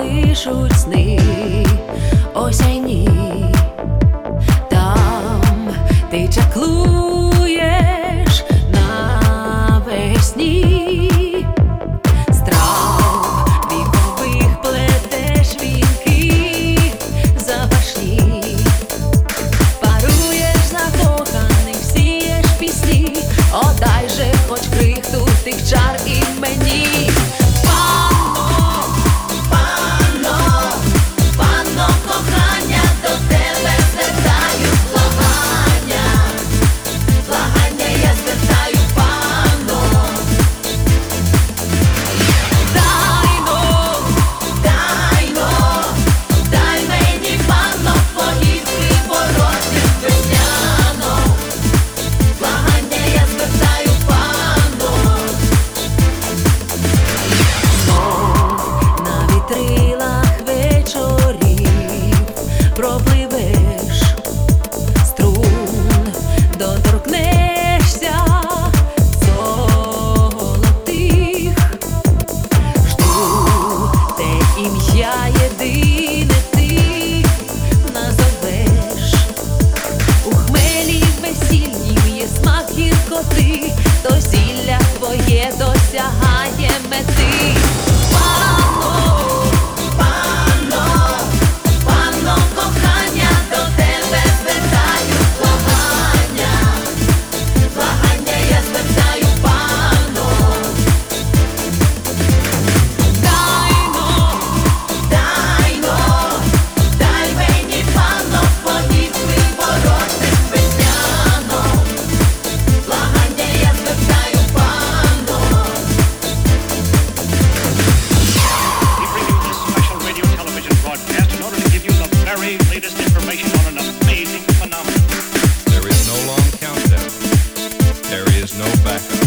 лишуть сни. Осяйні, там ти чаклуєш навесні, страв вікових плетеш вінки запашні, паруєш закоханих, сієш пісні. ім'я єдине ти назовеш у хмелі весільнім є смак гіркоти, то зілля твоє досяг. There is no long countdown. There is no backup.